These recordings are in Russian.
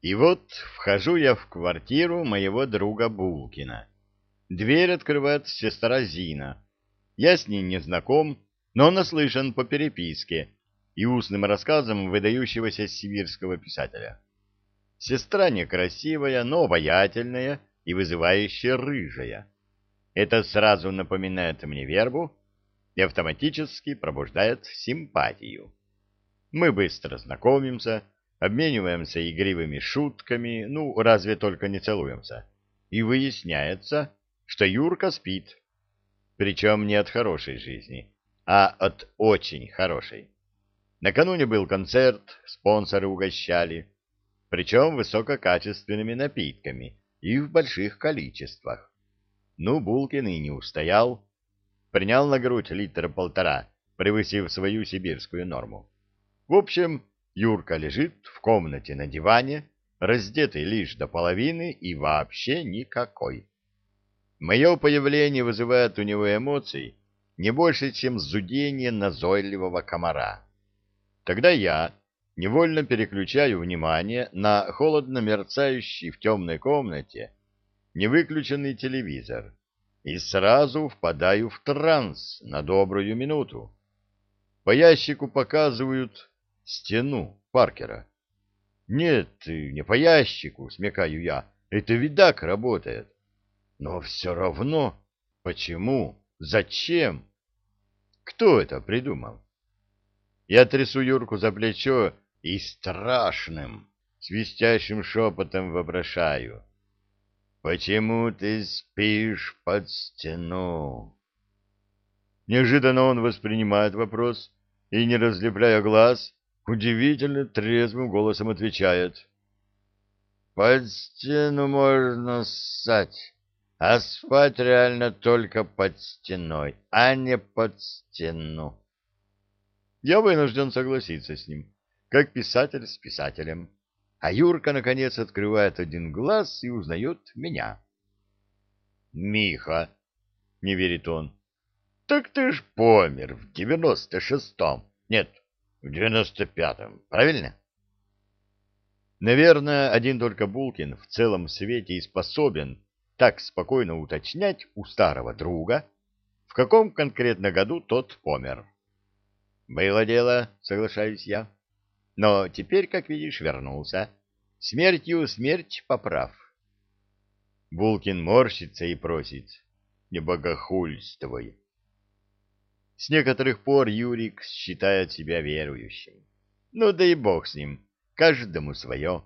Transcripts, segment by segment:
И вот вхожу я в квартиру моего друга Булкина. Дверь открывает сестра Зина. Я с ней не знаком, но наслышан по переписке и устным рассказам выдающегося сибирского писателя. Сестра некрасивая, но обаятельная и вызывающая рыжая. Это сразу напоминает мне вербу и автоматически пробуждает симпатию. Мы быстро знакомимся, обмениваемся игривыми шутками, ну, разве только не целуемся. И выясняется, что Юрка спит. Причем не от хорошей жизни, а от очень хорошей. Накануне был концерт, спонсоры угощали, причем высококачественными напитками и в больших количествах. Ну, Булкин и не устоял. Принял на грудь литра полтора, превысив свою сибирскую норму. В общем, Юрка лежит в комнате на диване, раздетый лишь до половины и вообще никакой. Мое появление вызывает у него эмоций не больше, чем зудение назойливого комара. Тогда я невольно переключаю внимание на холодно мерцающий в темной комнате невыключенный телевизор и сразу впадаю в транс на добрую минуту. По ящику показывают стену Паркера. Нет, не по ящику, смекаю я, это видак работает. Но все равно, почему, зачем? Кто это придумал? Я трясу Юрку за плечо и страшным, свистящим шепотом вопрошаю. «Почему ты спишь под стену?» Неожиданно он воспринимает вопрос и, не разлепляя глаз, удивительно трезвым голосом отвечает. «Под стену можно ссать, а спать реально только под стеной, а не под стену». Я вынужден согласиться с ним, как писатель с писателем. А Юрка, наконец, открывает один глаз и узнает меня. «Миха!» — не верит он. «Так ты ж помер в девяносто шестом. Нет, в девяносто пятом, правильно? Наверное, один только Булкин в целом свете и способен так спокойно уточнять у старого друга, в каком конкретно году тот помер. Было дело, соглашаюсь я. Но теперь, как видишь, вернулся. Смертью смерть поправ. Булкин морщится и просит. Не богохульствуй. С некоторых пор Юрик считает себя верующим. Ну да и бог с ним, каждому свое.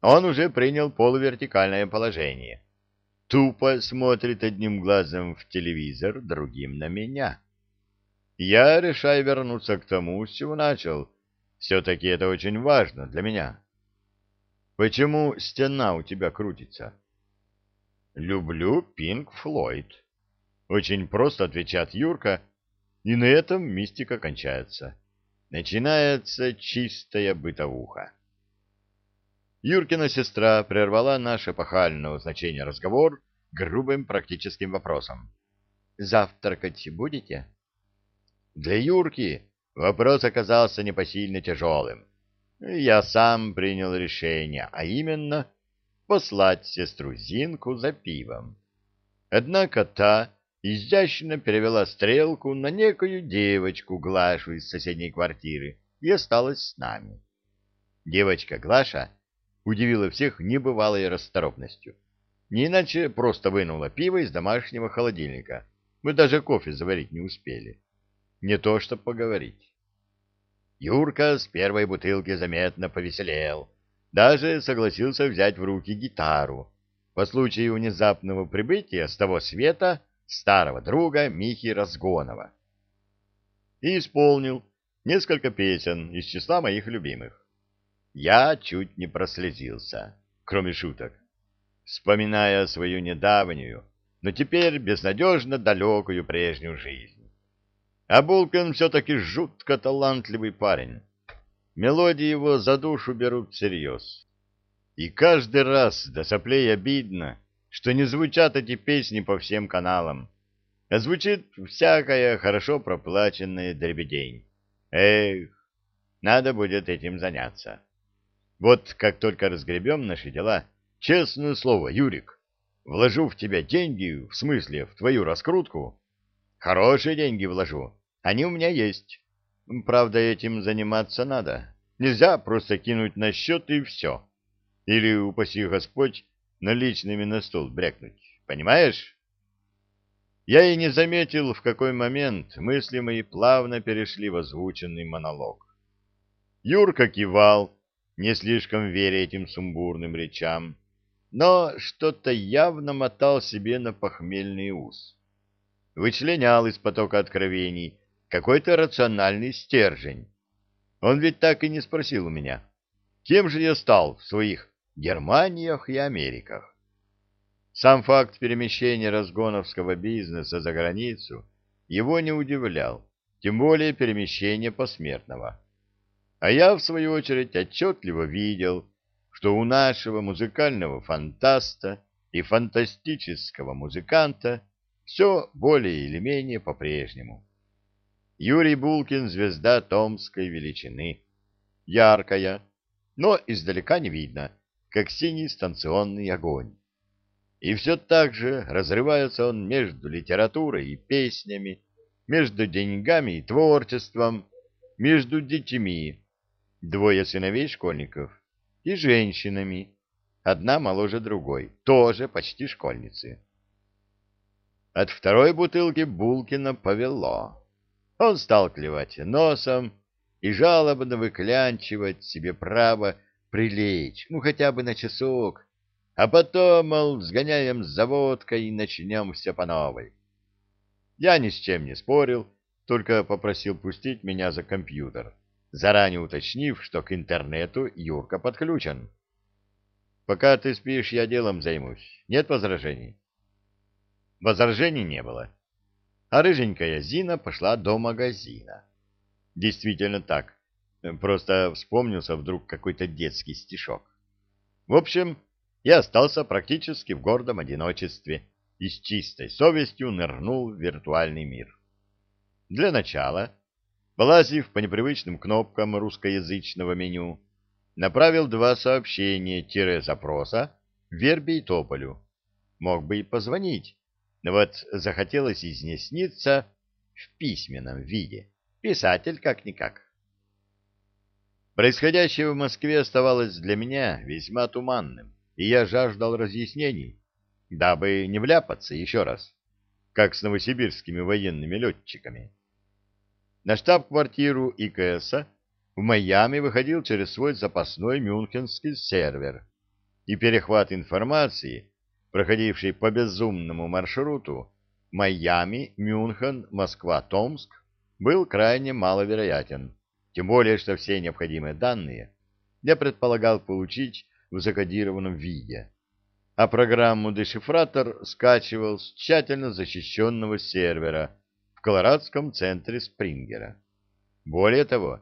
Он уже принял полувертикальное положение. Тупо смотрит одним глазом в телевизор, другим на меня. Я решаю вернуться к тому, с чего начал. Все-таки это очень важно для меня. Почему стена у тебя крутится? Люблю Пинк Флойд. Очень просто отвечает Юрка, и на этом мистика кончается. Начинается чистая бытовуха. Юркина сестра прервала наше эпохального значения разговор грубым практическим вопросом. «Завтракать будете?» Для Юрки вопрос оказался непосильно тяжелым. Я сам принял решение, а именно послать сестру Зинку за пивом. Однако та изящно перевела стрелку на некую девочку Глашу из соседней квартиры и осталась с нами. Девочка Глаша удивила всех небывалой расторопностью. Не иначе просто вынула пиво из домашнего холодильника. Мы даже кофе заварить не успели. Не то, чтобы поговорить. Юрка с первой бутылки заметно повеселел. Даже согласился взять в руки гитару по случаю внезапного прибытия с того света старого друга Михи Разгонова. И исполнил несколько песен из числа моих любимых. Я чуть не прослезился, кроме шуток, вспоминая свою недавнюю, но теперь безнадежно далекую прежнюю жизнь. А Булкин все-таки жутко талантливый парень. Мелодии его за душу берут всерьез. И каждый раз до соплей обидно, что не звучат эти песни по всем каналам, а звучит всякая хорошо проплаченная дребедень. Эх, надо будет этим заняться. Вот как только разгребем наши дела, честное слово, Юрик, вложу в тебя деньги, в смысле, в твою раскрутку. Хорошие деньги вложу, они у меня есть. Правда, этим заниматься надо. Нельзя просто кинуть на счет и все. Или, упаси Господь, наличными на стол брякнуть. Понимаешь? Я и не заметил, в какой момент мысли мои плавно перешли в озвученный монолог. Юрка кивал, не слишком веря этим сумбурным речам, но что-то явно мотал себе на похмельный ус. Вычленял из потока откровений какой-то рациональный стержень. Он ведь так и не спросил у меня, кем же я стал в своих Германиях и Америках. Сам факт перемещения разгоновского бизнеса за границу его не удивлял, тем более перемещение посмертного. А я, в свою очередь, отчетливо видел, что у нашего музыкального фантаста и фантастического музыканта все более или менее по-прежнему. Юрий Булкин — звезда томской величины, яркая, но издалека не видно, как синий станционный огонь. И все так же разрывается он между литературой и песнями, между деньгами и творчеством, между детьми, двое сыновей школьников, и женщинами, одна моложе другой, тоже почти школьницы. От второй бутылки Булкина повело. Он стал клевать носом и жалобно выклянчивать себе право прилечь, ну хотя бы на часок, а потом, мол, сгоняем с заводкой и начнем все по новой. Я ни с чем не спорил, только попросил пустить меня за компьютер, заранее уточнив, что к интернету Юрка подключен. Пока ты спишь, я делом займусь. Нет возражений? Возражений не было. А рыженькая Зина пошла до магазина. Действительно так. Просто вспомнился вдруг какой-то детский стишок. В общем, я остался практически в гордом одиночестве и с чистой совестью нырнул в виртуальный мир. Для начала, полазив по непривычным кнопкам русскоязычного меню, направил два сообщения-запроса Вербе и Тополю. Мог бы и позвонить, но вот захотелось изнесниться в письменном виде. Писатель как-никак. Происходящее в Москве оставалось для меня весьма туманным, и я жаждал разъяснений, дабы не вляпаться еще раз, как с новосибирскими военными летчиками. На штаб-квартиру ИКСа в Майами выходил через свой запасной мюнхенский сервер, и перехват информации, проходивший по безумному маршруту Майами, Мюнхен, Москва, Томск, был крайне маловероятен тем более, что все необходимые данные я предполагал получить в закодированном виде, а программу-дешифратор скачивал с тщательно защищенного сервера в колорадском центре Спрингера. Более того,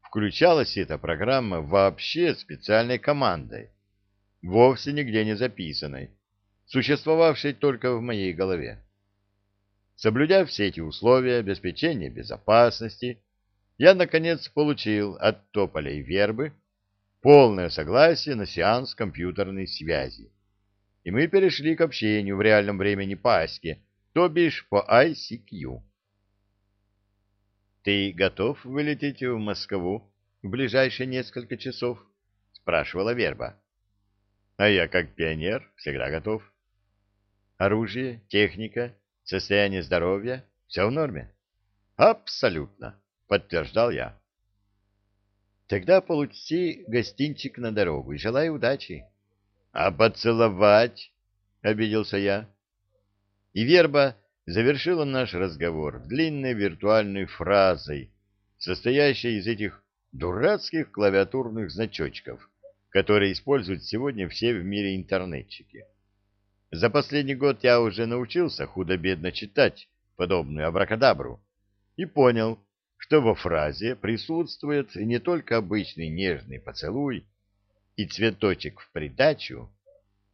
включалась эта программа вообще специальной командой, вовсе нигде не записанной, существовавшей только в моей голове. Соблюдя все эти условия обеспечения безопасности, я, наконец, получил от Тополя и Вербы полное согласие на сеанс компьютерной связи. И мы перешли к общению в реальном времени по Аське, то бишь по ICQ. «Ты готов вылететь в Москву в ближайшие несколько часов?» — спрашивала Верба. «А я, как пионер, всегда готов. Оружие, техника, состояние здоровья — все в норме?» «Абсолютно подтверждал я. Тогда получи гостинчик на дорогу и желаю удачи. А поцеловать? обиделся я. И верба завершила наш разговор длинной виртуальной фразой, состоящей из этих дурацких клавиатурных значочков, которые используют сегодня все в мире интернетчики. За последний год я уже научился худо-бедно читать подобную абракадабру и понял, что во фразе присутствует не только обычный нежный поцелуй и цветочек в придачу,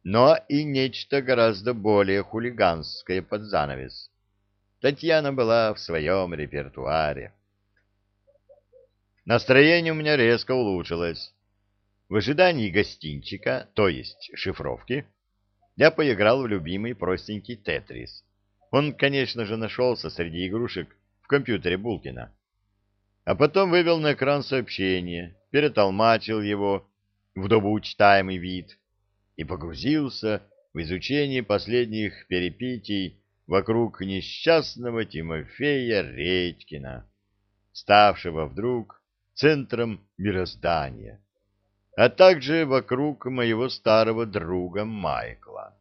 но и нечто гораздо более хулиганское под занавес. Татьяна была в своем репертуаре. Настроение у меня резко улучшилось. В ожидании гостинчика, то есть шифровки, я поиграл в любимый простенький Тетрис. Он, конечно же, нашелся среди игрушек в компьютере Булкина. А потом вывел на экран сообщение, перетолмачил его в добоучтаемый вид и погрузился в изучение последних перипетий вокруг несчастного Тимофея Редькина, ставшего вдруг центром мироздания, а также вокруг моего старого друга Майкла.